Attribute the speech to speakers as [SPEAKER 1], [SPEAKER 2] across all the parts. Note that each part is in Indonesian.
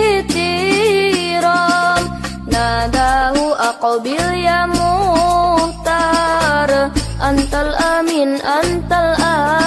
[SPEAKER 1] ihtiram Nadahu aqbil ya mutar, Antal amin, antal amin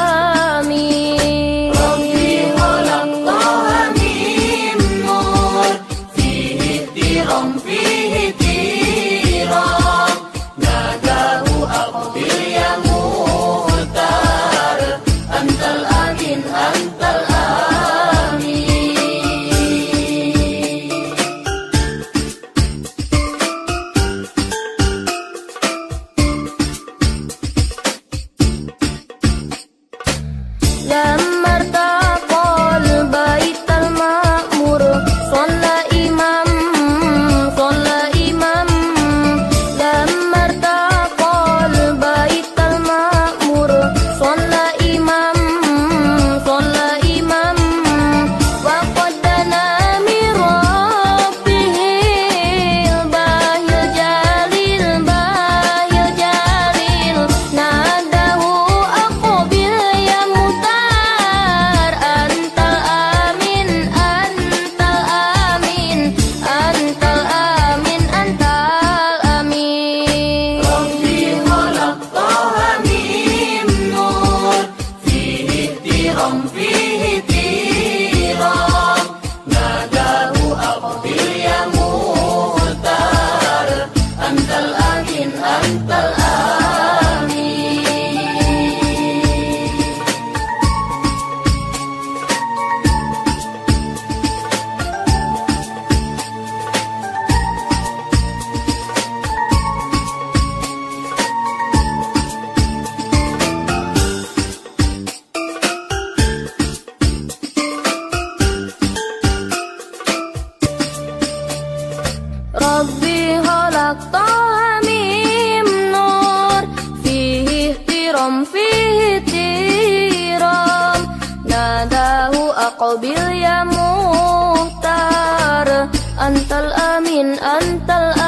[SPEAKER 1] tiram Nadahu aqbil ya muhtar. Antal amin, antal amin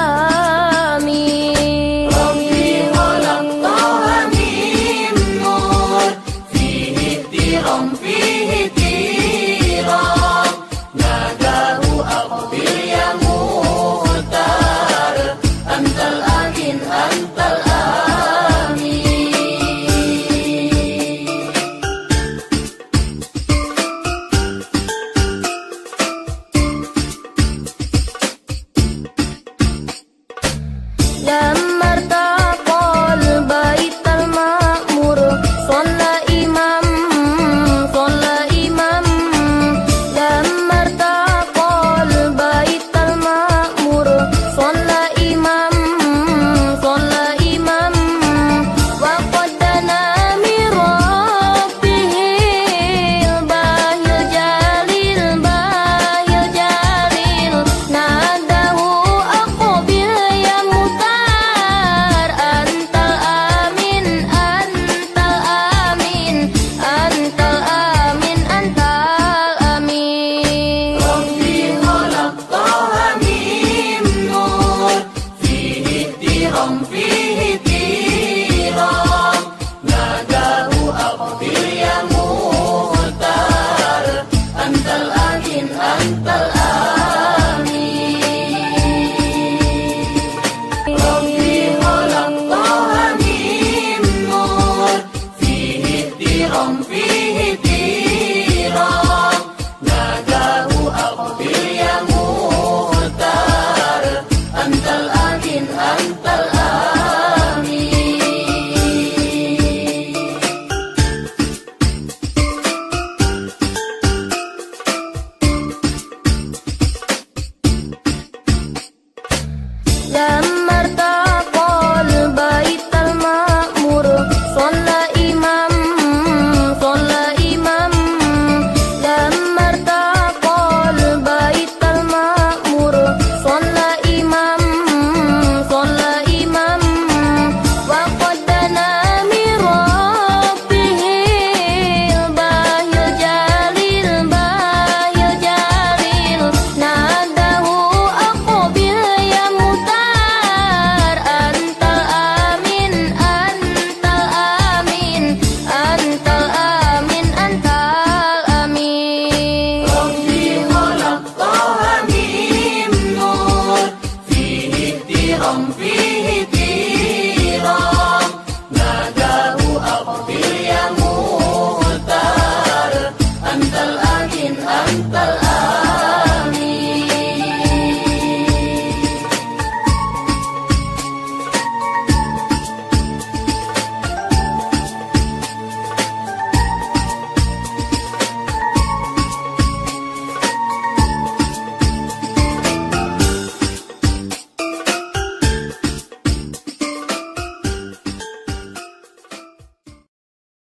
[SPEAKER 1] خير فيه